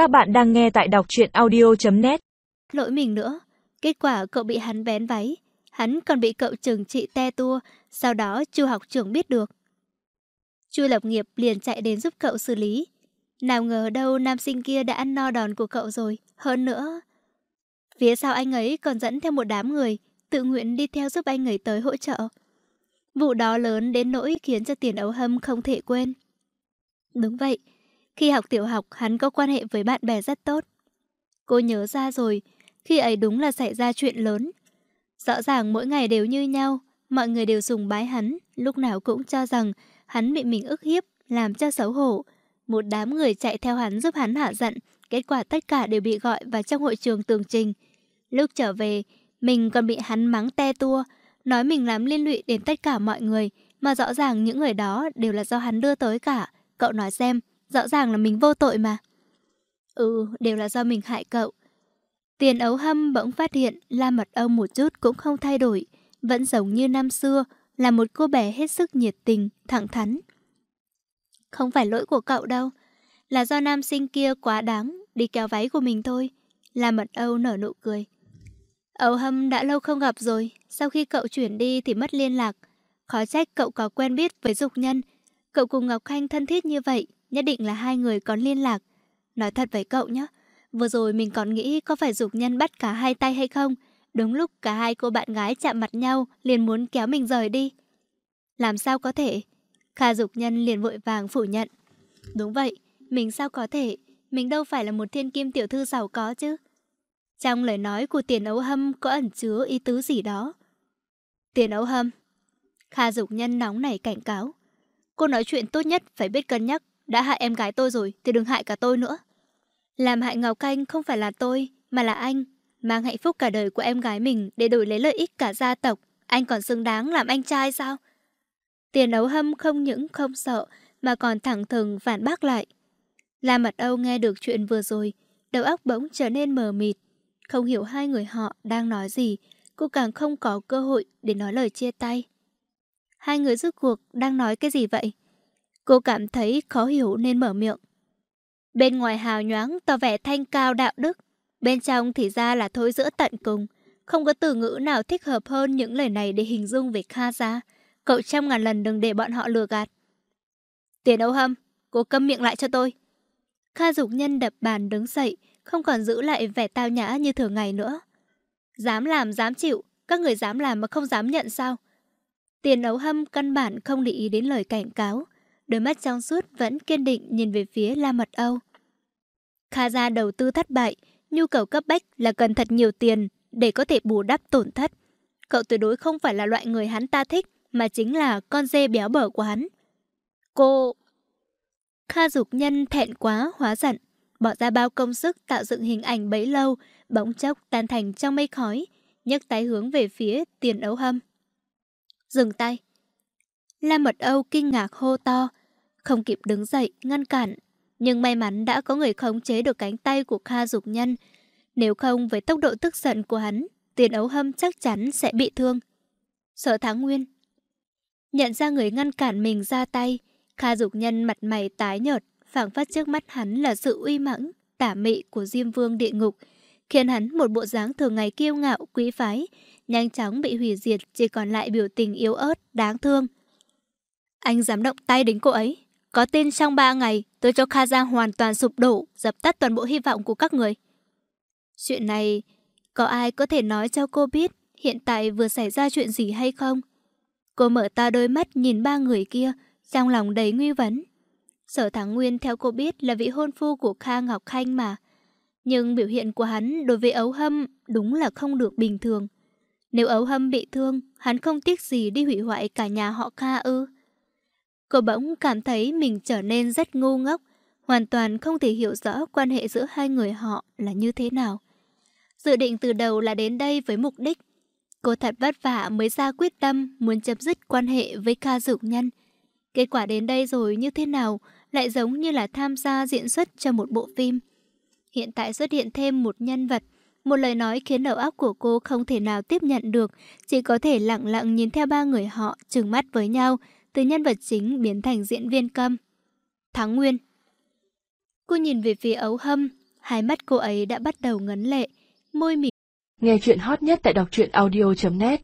Các bạn đang nghe tại đọc truyện audio.net Lỗi mình nữa. Kết quả cậu bị hắn vén váy. Hắn còn bị cậu trừng trị te tua. Sau đó chu học trưởng biết được. Chu lập nghiệp liền chạy đến giúp cậu xử lý. Nào ngờ đâu nam sinh kia đã ăn no đòn của cậu rồi. Hơn nữa... Phía sau anh ấy còn dẫn theo một đám người, tự nguyện đi theo giúp anh ấy tới hỗ trợ. Vụ đó lớn đến nỗi khiến cho tiền ấu hâm không thể quên. Đúng vậy, khi học tiểu học hắn có quan hệ với bạn bè rất tốt. Cô nhớ ra rồi, khi ấy đúng là xảy ra chuyện lớn. Rõ ràng mỗi ngày đều như nhau, mọi người đều dùng bái hắn, lúc nào cũng cho rằng hắn bị mình ức hiếp, làm cho xấu hổ. Một đám người chạy theo hắn giúp hắn hạ giận, kết quả tất cả đều bị gọi vào trong hội trường tường trình. Lúc trở về, mình còn bị hắn mắng te tua, nói mình làm liên lụy đến tất cả mọi người, mà rõ ràng những người đó đều là do hắn đưa tới cả. Cậu nói xem, rõ ràng là mình vô tội mà. Ừ, đều là do mình hại cậu. Tiền ấu hâm bỗng phát hiện La Mật Âu một chút cũng không thay đổi, vẫn giống như năm xưa, là một cô bé hết sức nhiệt tình, thẳng thắn. Không phải lỗi của cậu đâu, là do nam sinh kia quá đáng, đi kéo váy của mình thôi. La Mật Âu nở nụ cười. Âu Hâm đã lâu không gặp rồi, sau khi cậu chuyển đi thì mất liên lạc. Khó trách cậu có quen biết với Dục Nhân. Cậu cùng Ngọc Khanh thân thiết như vậy, nhất định là hai người có liên lạc. Nói thật với cậu nhé, vừa rồi mình còn nghĩ có phải Dục Nhân bắt cả hai tay hay không. Đúng lúc cả hai cô bạn gái chạm mặt nhau, liền muốn kéo mình rời đi. Làm sao có thể? Kha Dục Nhân liền vội vàng phủ nhận. Đúng vậy, mình sao có thể? Mình đâu phải là một thiên kim tiểu thư giàu có chứ. Trong lời nói của tiền ấu hâm có ẩn chứa ý tứ gì đó. Tiền ấu hâm. Kha dục nhân nóng nảy cảnh cáo. Cô nói chuyện tốt nhất phải biết cân nhắc. Đã hại em gái tôi rồi thì đừng hại cả tôi nữa. Làm hại Ngọc Canh không phải là tôi, mà là anh. Mang hạnh phúc cả đời của em gái mình để đổi lấy lợi ích cả gia tộc. Anh còn xứng đáng làm anh trai sao? Tiền ấu hâm không những không sợ mà còn thẳng thừng phản bác lại. La Mật Âu nghe được chuyện vừa rồi, đầu óc bỗng trở nên mờ mịt. Không hiểu hai người họ đang nói gì, cô càng không có cơ hội để nói lời chia tay. Hai người rốt cuộc đang nói cái gì vậy? Cô cảm thấy khó hiểu nên mở miệng. Bên ngoài hào nhoáng tỏ vẻ thanh cao đạo đức, bên trong thì ra là thối giữa tận cùng. Không có từ ngữ nào thích hợp hơn những lời này để hình dung về Kha gia. Cậu trăm ngàn lần đừng để bọn họ lừa gạt. Tiền Âu Hâm, cô câm miệng lại cho tôi. Kha dục nhân đập bàn đứng dậy, không còn giữ lại vẻ tao nhã như thường ngày nữa. Dám làm, dám chịu, các người dám làm mà không dám nhận sao? Tiền ấu hâm căn bản không để ý đến lời cảnh cáo, đôi mắt trong suốt vẫn kiên định nhìn về phía La Mật Âu. Kha gia đầu tư thất bại, nhu cầu cấp bách là cần thật nhiều tiền để có thể bù đắp tổn thất. Cậu tuyệt đối không phải là loại người hắn ta thích, mà chính là con dê béo bở của hắn. Cô... Kha dục nhân thẹn quá hóa giận, bỏ ra bao công sức tạo dựng hình ảnh bấy lâu, bỗng chốc tan thành trong mây khói, nhấc tay hướng về phía tiền ấu hâm. Dừng tay. La Mật Âu kinh ngạc hô to, không kịp đứng dậy, ngăn cản. Nhưng may mắn đã có người khống chế được cánh tay của Kha Dục Nhân. Nếu không với tốc độ tức giận của hắn, tiền ấu hâm chắc chắn sẽ bị thương. Sở Thắng Nguyên Nhận ra người ngăn cản mình ra tay, Kha Dục Nhân mặt mày tái nhợt, phảng phất trước mắt hắn là sự uy mẫn tả mị của Diêm Vương địa ngục, khiến hắn một bộ dáng thường ngày kiêu ngạo, quý phái, nhanh chóng bị hủy diệt, chỉ còn lại biểu tình yếu ớt, đáng thương. Anh dám động tay đến cô ấy. Có tin trong ba ngày, tôi cho Kha Giang hoàn toàn sụp đổ, dập tắt toàn bộ hy vọng của các người. Chuyện này, có ai có thể nói cho cô biết hiện tại vừa xảy ra chuyện gì hay không? Cô mở to đôi mắt nhìn ba người kia, trong lòng đầy nguy vấn. Sở Thắng Nguyên theo cô biết là vị hôn phu của Kha Ngọc Khanh mà. Nhưng biểu hiện của hắn đối với ấu hâm đúng là không được bình thường. Nếu ấu hâm bị thương, hắn không tiếc gì đi hủy hoại cả nhà họ Kha ư. Cô bỗng cảm thấy mình trở nên rất ngu ngốc, hoàn toàn không thể hiểu rõ quan hệ giữa hai người họ là như thế nào. Dự định từ đầu là đến đây với mục đích. Cô thật vất vả mới ra quyết tâm muốn chấm dứt quan hệ với Kha Dục Nhân. Kết quả đến đây rồi như thế nào lại giống như là tham gia diễn xuất cho một bộ phim. Hiện tại xuất hiện thêm một nhân vật, một lời nói khiến đầu óc của cô không thể nào tiếp nhận được, chỉ có thể lặng lặng nhìn theo ba người họ trừng mắt với nhau, từ nhân vật chính biến thành diễn viên câm. Thắng Nguyên Cô nhìn về phía ấu hâm, Hai mắt cô ấy đã bắt đầu ngấn lệ, môi mỉm. Nghe chuyện hot nhất tại đọc truyện audio.net